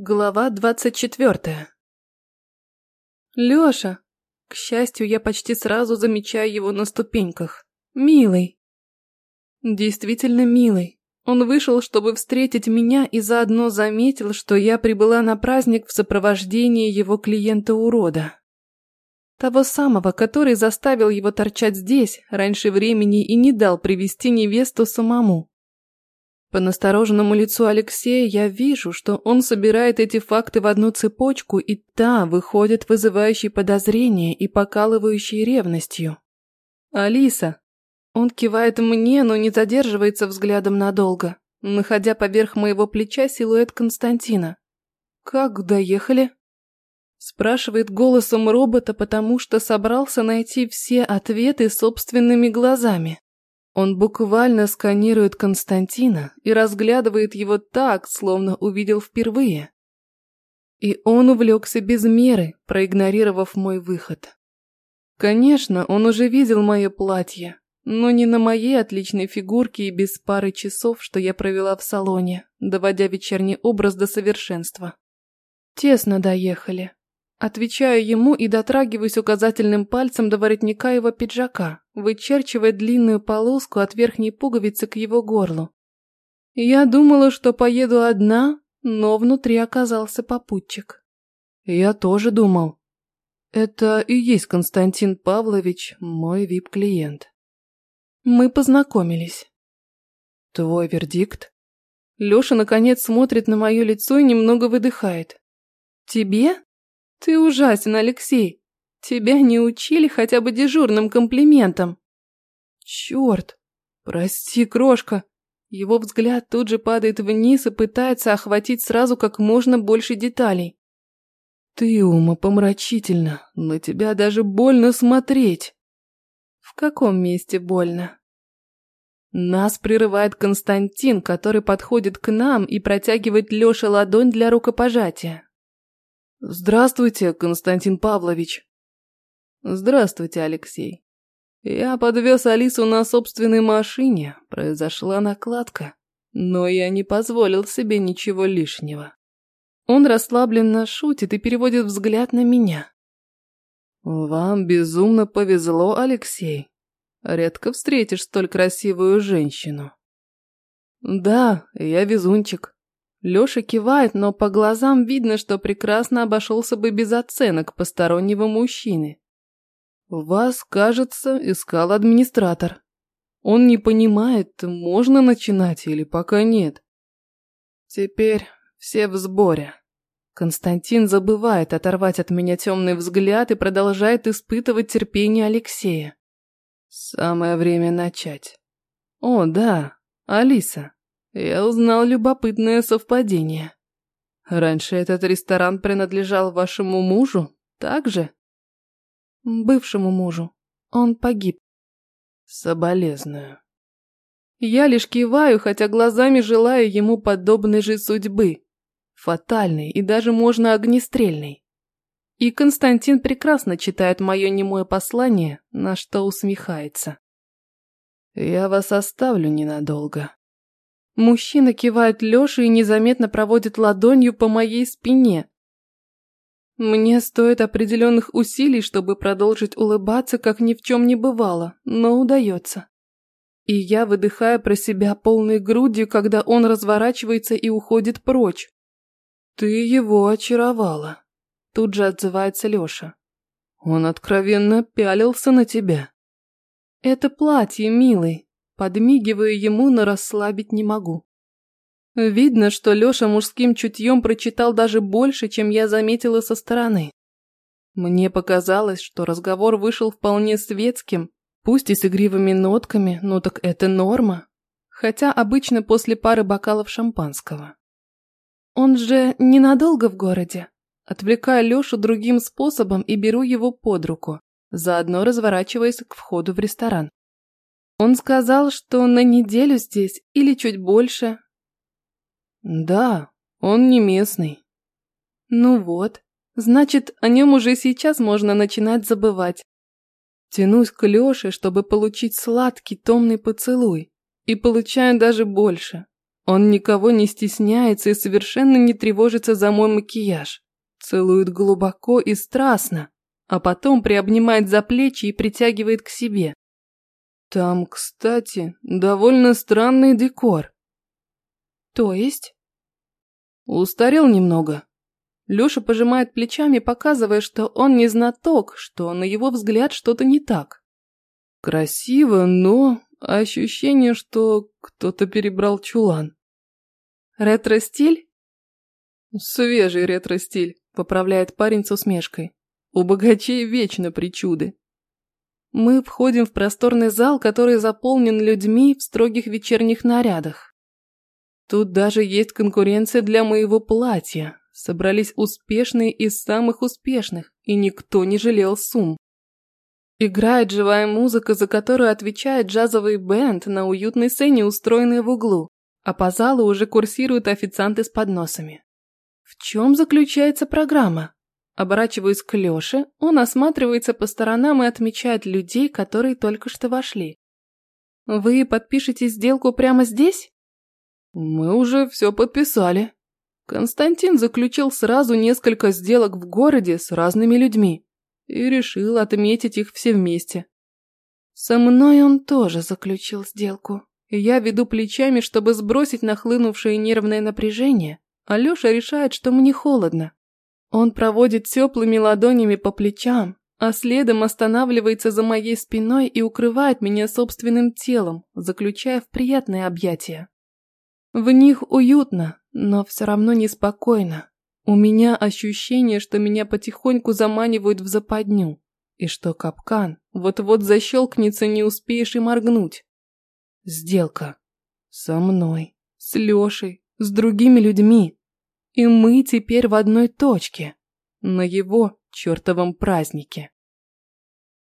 Глава двадцать четвертая. Лёша. К счастью, я почти сразу замечаю его на ступеньках. Милый. Действительно милый. Он вышел, чтобы встретить меня и заодно заметил, что я прибыла на праздник в сопровождении его клиента-урода. Того самого, который заставил его торчать здесь раньше времени и не дал привести невесту самому. По настороженному лицу Алексея я вижу, что он собирает эти факты в одну цепочку, и та выходит вызывающей подозрения и покалывающей ревностью. «Алиса!» Он кивает мне, но не задерживается взглядом надолго, находя поверх моего плеча силуэт Константина. «Как доехали?» Спрашивает голосом робота, потому что собрался найти все ответы собственными глазами. Он буквально сканирует Константина и разглядывает его так, словно увидел впервые. И он увлекся без меры, проигнорировав мой выход. Конечно, он уже видел мое платье, но не на моей отличной фигурке и без пары часов, что я провела в салоне, доводя вечерний образ до совершенства. Тесно доехали. Отвечаю ему и дотрагиваюсь указательным пальцем до воротника его пиджака, вычерчивая длинную полоску от верхней пуговицы к его горлу. Я думала, что поеду одна, но внутри оказался попутчик. Я тоже думал. Это и есть Константин Павлович, мой вип-клиент. Мы познакомились. Твой вердикт? Лёша наконец смотрит на мое лицо и немного выдыхает. Тебе? «Ты ужасен, Алексей. Тебя не учили хотя бы дежурным комплиментам». «Черт! Прости, крошка!» Его взгляд тут же падает вниз и пытается охватить сразу как можно больше деталей. «Ты умопомрачительно, на тебя даже больно смотреть». «В каком месте больно?» Нас прерывает Константин, который подходит к нам и протягивает Лёше ладонь для рукопожатия. «Здравствуйте, Константин Павлович». «Здравствуйте, Алексей. Я подвез Алису на собственной машине, произошла накладка, но я не позволил себе ничего лишнего». Он расслабленно шутит и переводит взгляд на меня. «Вам безумно повезло, Алексей. Редко встретишь столь красивую женщину». «Да, я везунчик», Лёша кивает, но по глазам видно, что прекрасно обошелся бы без оценок постороннего мужчины. Вас, кажется, искал администратор. Он не понимает, можно начинать или пока нет. Теперь все в сборе. Константин забывает оторвать от меня темный взгляд и продолжает испытывать терпение Алексея. Самое время начать. О, да, Алиса. Я узнал любопытное совпадение. Раньше этот ресторан принадлежал вашему мужу, так же? Бывшему мужу. Он погиб. Соболезную. Я лишь киваю, хотя глазами желаю ему подобной же судьбы. Фатальной и даже можно огнестрельной. И Константин прекрасно читает мое немое послание, на что усмехается. «Я вас оставлю ненадолго», Мужчина кивает Лёше и незаметно проводит ладонью по моей спине. Мне стоит определенных усилий, чтобы продолжить улыбаться, как ни в чем не бывало, но удается. И я выдыхаю про себя полной грудью, когда он разворачивается и уходит прочь. «Ты его очаровала», – тут же отзывается Лёша. «Он откровенно пялился на тебя». «Это платье, милый», Подмигиваю ему, но расслабить не могу. Видно, что Лёша мужским чутьем прочитал даже больше, чем я заметила со стороны. Мне показалось, что разговор вышел вполне светским, пусть и с игривыми нотками, но так это норма. Хотя обычно после пары бокалов шампанского. Он же ненадолго в городе. Отвлекаю Лёшу другим способом и беру его под руку, заодно разворачиваясь к входу в ресторан. Он сказал, что на неделю здесь или чуть больше. Да, он не местный. Ну вот, значит, о нем уже сейчас можно начинать забывать. Тянусь к Лёше, чтобы получить сладкий томный поцелуй. И получаю даже больше. Он никого не стесняется и совершенно не тревожится за мой макияж. Целует глубоко и страстно, а потом приобнимает за плечи и притягивает к себе. Там, кстати, довольно странный декор. То есть? Устарел немного. Лёша пожимает плечами, показывая, что он не знаток, что на его взгляд что-то не так. Красиво, но ощущение, что кто-то перебрал чулан. Ретро-стиль? Свежий ретро-стиль, поправляет парень с усмешкой. У богачей вечно причуды. Мы входим в просторный зал, который заполнен людьми в строгих вечерних нарядах. Тут даже есть конкуренция для моего платья. Собрались успешные из самых успешных, и никто не жалел сумм. Играет живая музыка, за которую отвечает джазовый бенд на уютной сцене, устроенной в углу, а по залу уже курсируют официанты с подносами. В чем заключается программа? Оборачиваюсь к Лёше, он осматривается по сторонам и отмечает людей, которые только что вошли. «Вы подпишете сделку прямо здесь?» «Мы уже все подписали». Константин заключил сразу несколько сделок в городе с разными людьми и решил отметить их все вместе. Со мной он тоже заключил сделку. Я веду плечами, чтобы сбросить нахлынувшее нервное напряжение, а Лёша решает, что мне холодно. Он проводит теплыми ладонями по плечам, а следом останавливается за моей спиной и укрывает меня собственным телом, заключая в приятные объятия. В них уютно, но все равно неспокойно. У меня ощущение, что меня потихоньку заманивают в западню, и что капкан вот-вот защелкнется, не успеешь и моргнуть. Сделка. Со мной, с Лешей, с другими людьми. И мы теперь в одной точке. На его чертовом празднике.